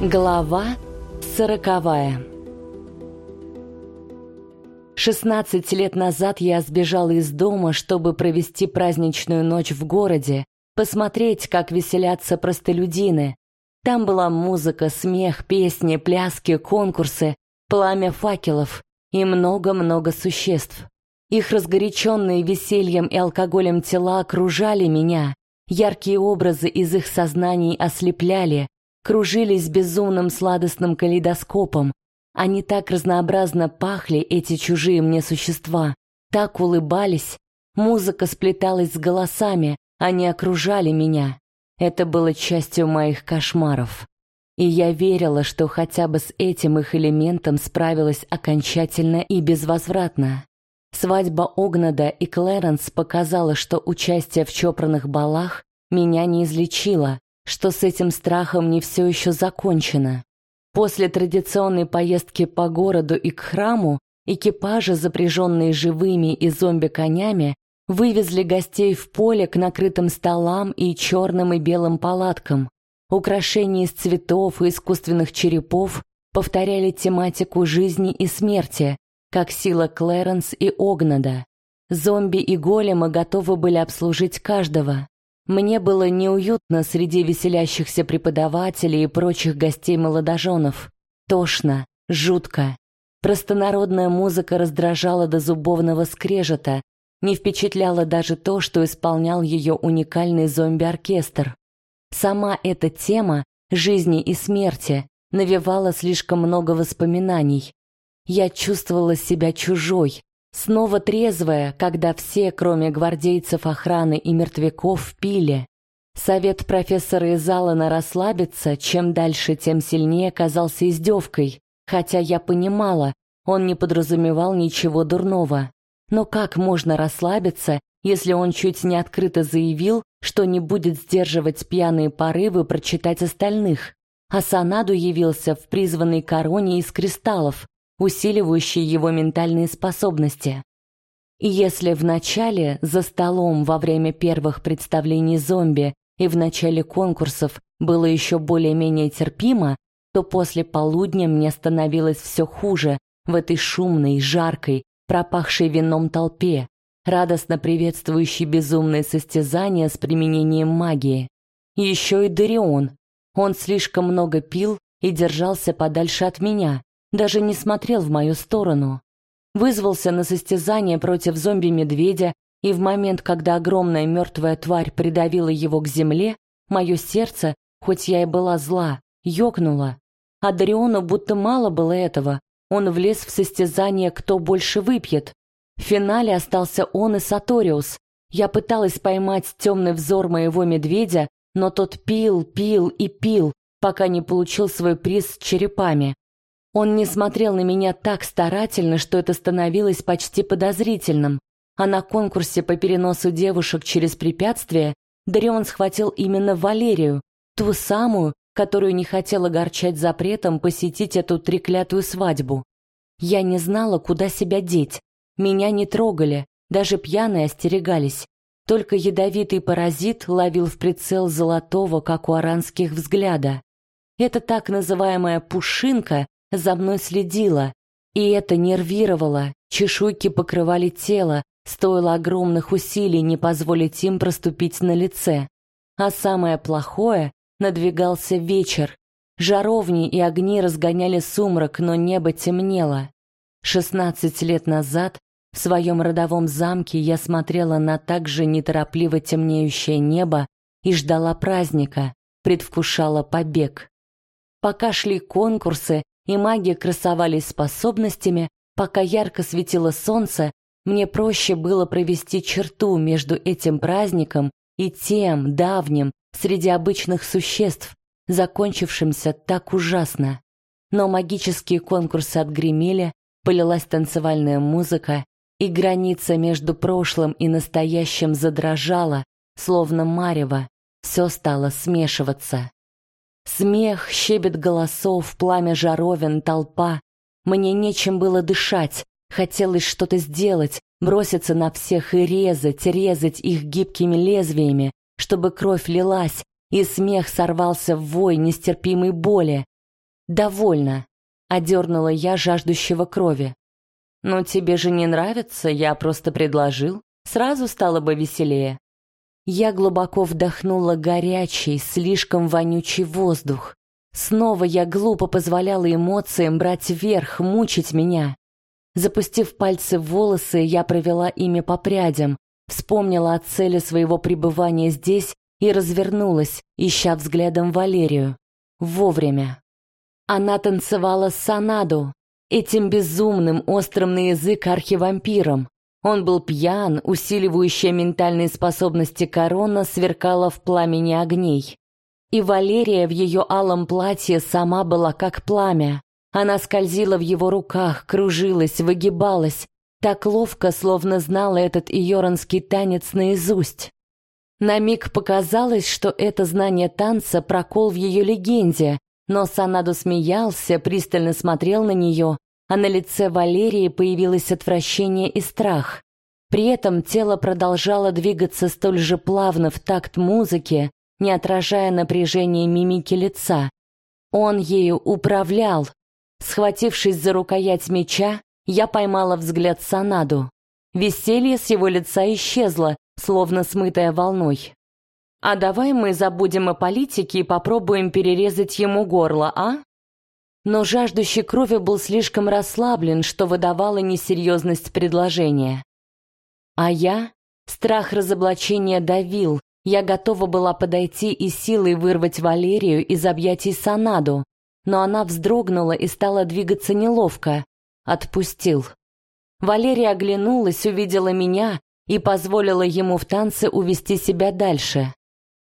Глава сороковая 16 лет назад я сбежала из дома, чтобы провести праздничную ночь в городе, посмотреть, как веселятся простолюдины. Там была музыка, смех, песни, пляски, конкурсы, пламя факелов и много-много существ. Их разгоряченные весельем и алкоголем тела окружали меня, яркие образы из их сознаний ослепляли, кружились безумным сладостным калейдоскопом. Они так разнообразно пахли, эти чужие мне существа, так улыбались. Музыка сплеталась с голосами, они окружали меня. Это было частью моих кошмаров. И я верила, что хотя бы с этим их элементом справилась окончательно и безвозвратно. Свадьба Огнада и Клэренс показала, что участие в чопорных балах меня не излечило, что с этим страхом не все еще закончено. После традиционной поездки по городу и к храму экипажи, запряженные живыми и зомби-конями, вывезли гостей в поле к накрытым столам и черным и белым палаткам. Украшения из цветов и искусственных черепов повторяли тематику жизни и смерти, как сила Клэренс и Огнада. Зомби и големы готовы были обслужить каждого. Мне было неуютно среди веселящихся преподавателей и прочих гостей-молодоженов. Тошно, жутко. Простонародная музыка раздражала до зубовного скрежета, не впечатляло даже то, что исполнял ее уникальный зомби-оркестр. Сама эта тема жизни и смерти навевала слишком много воспоминаний. Я чувствовала себя чужой, Снова трезвая, когда все, кроме гвардейцев охраны и мертвяков, пили. Совет профессора Изалана расслабиться, чем дальше, тем сильнее казался издевкой, хотя я понимала, он не подразумевал ничего дурного. Но как можно расслабиться, если он чуть не открыто заявил, что не будет сдерживать пьяные порывы прочитать остальных? А Санаду явился в призванной короне из кристаллов, усиливающие его ментальные способности. И если в начале, за столом во время первых представлений зомби и в начале конкурсов было еще более-менее терпимо, то после полудня мне становилось все хуже в этой шумной, жаркой, пропахшей вином толпе, радостно приветствующей безумные состязания с применением магии. Еще и Дарион. Он слишком много пил и держался подальше от меня, даже не смотрел в мою сторону. Вызвался на состязание против зомби-медведя, и в момент, когда огромная мертвая тварь придавила его к земле, мое сердце, хоть я и была зла, ёкнуло. А Дариону будто мало было этого. Он влез в состязание «Кто больше выпьет». В финале остался он и Саториус. Я пыталась поймать темный взор моего медведя, но тот пил, пил и пил, пока не получил свой приз с черепами. Он не смотрел на меня так старательно, что это становилось почти подозрительным. А на конкурсе по переносу девушек через препятствия Дарион схватил именно Валерию, ту самую, которую не хотел огорчать запретом посетить эту треклятую свадьбу. Я не знала, куда себя деть. Меня не трогали, даже пьяные остерегались. Только ядовитый паразит ловил в прицел золотого, как у аранских, взгляда. Это так называемая «пушинка» за мной следила, и это нервировало, чешуйки покрывали тело, стоило огромных усилий не позволить им проступить на лице. А самое плохое — надвигался вечер. Жаровни и огни разгоняли сумрак, но небо темнело. Шестнадцать лет назад в своем родовом замке я смотрела на так же неторопливо темнеющее небо и ждала праздника, предвкушала побег. Пока шли конкурсы, и маги красовались способностями, пока ярко светило солнце, мне проще было провести черту между этим праздником и тем давним среди обычных существ, закончившимся так ужасно. Но магические конкурсы отгремели, полилась танцевальная музыка, и граница между прошлым и настоящим задрожала, словно марево, все стало смешиваться. Смех, щебет голосов, пламя жаровин, толпа. Мне нечем было дышать. Хотелось что-то сделать, броситься на всех и резать, резать их гибкими лезвиями, чтобы кровь лилась, и смех сорвался в вой нестерпимой боли. «Довольно», — одернула я жаждущего крови. «Но тебе же не нравится, я просто предложил. Сразу стало бы веселее». Я глубоко вдохнула горячий, слишком вонючий воздух. Снова я глупо позволяла эмоциям брать вверх, мучить меня. Запустив пальцы в волосы, я провела ими по прядям, вспомнила о цели своего пребывания здесь и развернулась, ища взглядом Валерию. Вовремя. Она танцевала Санаду, этим безумным, острым на язык архивампиром. Он был пьян, усиливающая ментальные способности корона сверкала в пламени огней. И Валерия в ее алом платье сама была как пламя. Она скользила в его руках, кружилась, выгибалась, так ловко, словно знала этот иоранский танец наизусть. На миг показалось, что это знание танца прокол в ее легенде, но Санаду смеялся, пристально смотрел на нее, а на лице Валерии появилось отвращение и страх. При этом тело продолжало двигаться столь же плавно в такт музыки, не отражая напряжения мимики лица. Он ею управлял. Схватившись за рукоять меча, я поймала взгляд Санаду. Веселье с его лица исчезло, словно смытое волной. «А давай мы забудем о политике и попробуем перерезать ему горло, а?» Но жаждущий крови был слишком расслаблен, что выдавало несерьезность предложения. А я? Страх разоблачения давил, я готова была подойти и силой вырвать Валерию из объятий Санаду, но она вздрогнула и стала двигаться неловко. Отпустил. Валерия оглянулась, увидела меня и позволила ему в танце увести себя дальше.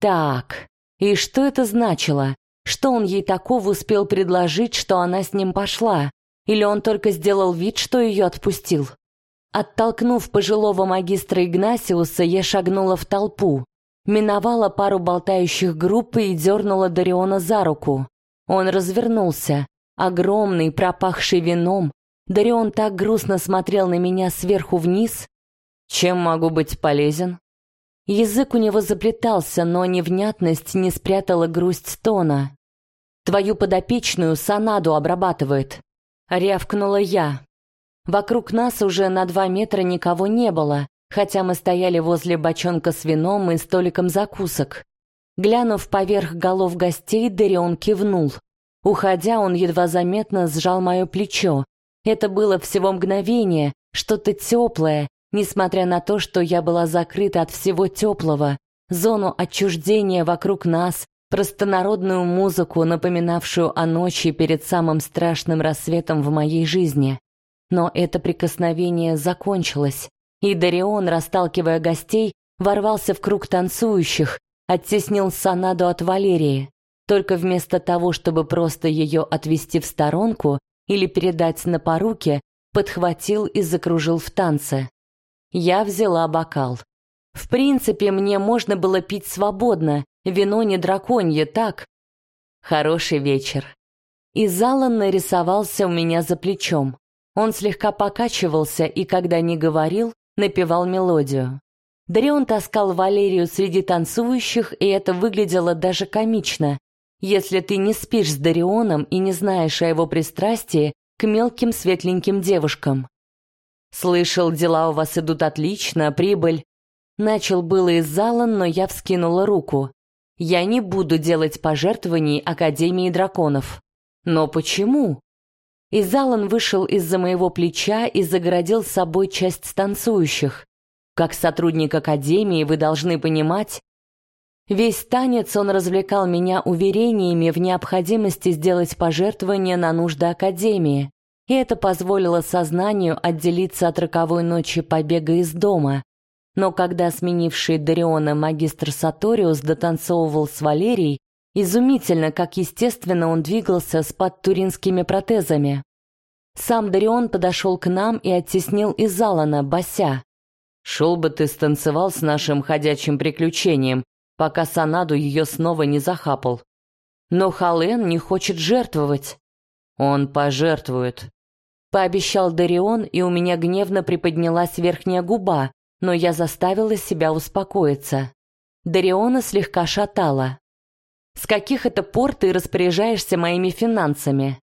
Так, и что это значило? Что он ей такого успел предложить, что она с ним пошла? Или он только сделал вид, что ее отпустил? Оттолкнув пожилого магистра Игнасиуса, я шагнула в толпу миновала пару болтающих групп и дернула Дариона за руку. Он развернулся, огромный, пропахший вином. Дарион так грустно смотрел на меня сверху вниз. Чем могу быть полезен? Язык у него заплетался, но невнятность не спрятала грусть тона. Твою подопечную Санаду обрабатывает. Рявкнула я. Вокруг нас уже на два метра никого не было, хотя мы стояли возле бочонка с вином и столиком закусок. Глянув поверх голов гостей, Дерион кивнул. Уходя, он едва заметно сжал мое плечо. Это было всего мгновение, что-то теплое, несмотря на то, что я была закрыта от всего теплого, зону отчуждения вокруг нас, простонародную музыку, напоминавшую о ночи перед самым страшным рассветом в моей жизни. Но это прикосновение закончилось. И Дарион, расталкивая гостей, ворвался в круг танцующих, оттеснил Санаду от Валерии. Только вместо того, чтобы просто ее отвести в сторонку или передать на поруки, подхватил и закружил в танце. Я взяла бокал. В принципе, мне можно было пить свободно, вино не драконье, так? Хороший вечер. И Залан нарисовался у меня за плечом. Он слегка покачивался и, когда не говорил, напевал мелодию. Дарион таскал Валерию среди танцующих, и это выглядело даже комично. Если ты не спишь с Дарионом и не знаешь о его пристрастии к мелким светленьким девушкам. Слышал, дела у вас идут отлично, прибыль. Начал было из зала, но я вскинула руку. Я не буду делать пожертвований Академии драконов. Но почему? И Залан вышел из-за моего плеча и загородил с собой часть танцующих. Как сотрудник Академии вы должны понимать, Весь танец он развлекал меня уверениями в необходимости сделать пожертвование на нужды Академии, и это позволило сознанию отделиться от роковой ночи побега из дома. Но когда сменивший Дариона магистр Саториус дотанцовывал с Валерией, Изумительно, как естественно он двигался с подтуринскими протезами. Сам Дарион подошел к нам и оттеснил из Алана, бося. «Шел бы ты станцевал с нашим ходячим приключением, пока Санаду ее снова не захапал. Но Хален не хочет жертвовать». «Он пожертвует», — пообещал Дарион, и у меня гневно приподнялась верхняя губа, но я заставила себя успокоиться. Дариона слегка шатала. С каких это пор ты распоряжаешься моими финансами?»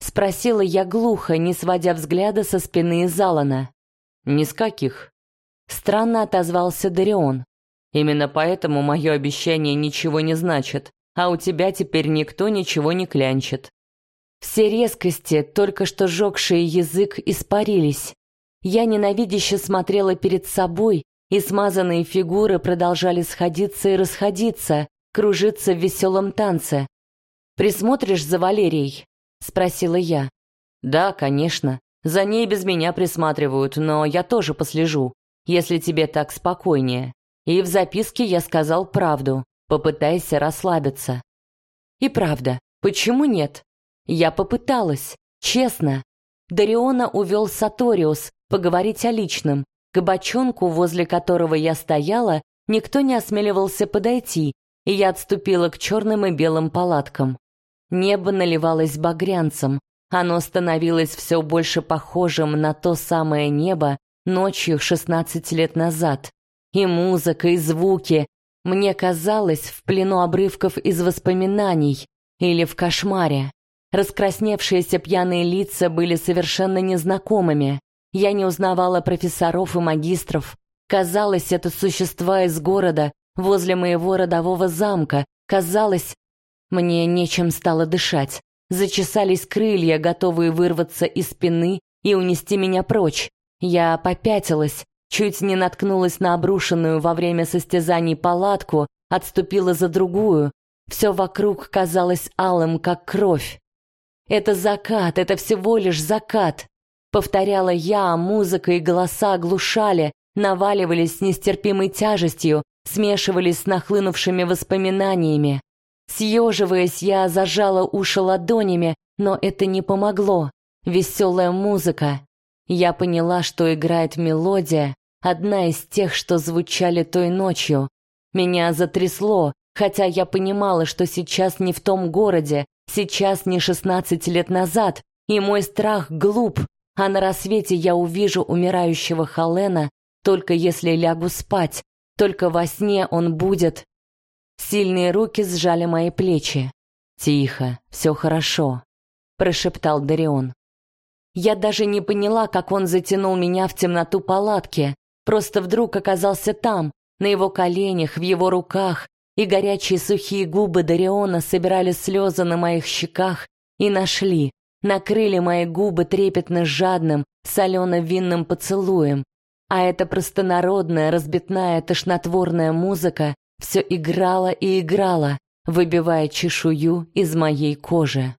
Спросила я глухо, не сводя взгляда со спины Залана. «Ни с каких». Странно отозвался Дарион. «Именно поэтому мое обещание ничего не значит, а у тебя теперь никто ничего не клянчит». Все резкости, только что жёгшие язык, испарились. Я ненавидяще смотрела перед собой, и смазанные фигуры продолжали сходиться и расходиться, кружиться в веселом танце. «Присмотришь за Валерией?» — спросила я. «Да, конечно. За ней без меня присматривают, но я тоже послежу, если тебе так спокойнее. И в записке я сказал правду. Попытайся расслабиться». И правда, почему нет? Я попыталась, честно. Дариона увел Саториус поговорить о личном. К бочонку, возле которого я стояла, никто не осмеливался подойти, и я отступила к черным и белым палаткам. Небо наливалось багрянцем, оно становилось все больше похожим на то самое небо ночью 16 лет назад. И музыка, и звуки. Мне казалось, в плену обрывков из воспоминаний или в кошмаре. Раскрасневшиеся пьяные лица были совершенно незнакомыми. Я не узнавала профессоров и магистров. Казалось, это существа из города, возле моего родового замка. Казалось, мне нечем стало дышать. Зачесались крылья, готовые вырваться из спины и унести меня прочь. Я попятилась, чуть не наткнулась на обрушенную во время состязаний палатку, отступила за другую. Все вокруг казалось алым, как кровь. Это закат, это всего лишь закат. Повторяла я, а музыка и голоса оглушали, наваливались с нестерпимой тяжестью, смешивались с нахлынувшими воспоминаниями. Съеживаясь, я зажала уши ладонями, но это не помогло. Веселая музыка. Я поняла, что играет мелодия, одна из тех, что звучали той ночью. Меня затрясло, хотя я понимала, что сейчас не в том городе, Сейчас не шестнадцать лет назад, и мой страх глуп, а на рассвете я увижу умирающего Халена только если лягу спать, только во сне он будет. Сильные руки сжали мои плечи. «Тихо, все хорошо», — прошептал Дарион. Я даже не поняла, как он затянул меня в темноту палатки, просто вдруг оказался там, на его коленях, в его руках, и горячие сухие губы Дариона собирали слезы на моих щеках и нашли, накрыли мои губы трепетно жадным, солено-винным поцелуем. А эта простонародная, разбитная, тошнотворная музыка все играла и играла, выбивая чешую из моей кожи.